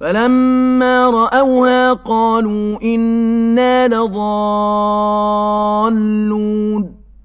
فلما رأوها قالوا إنا لضالون.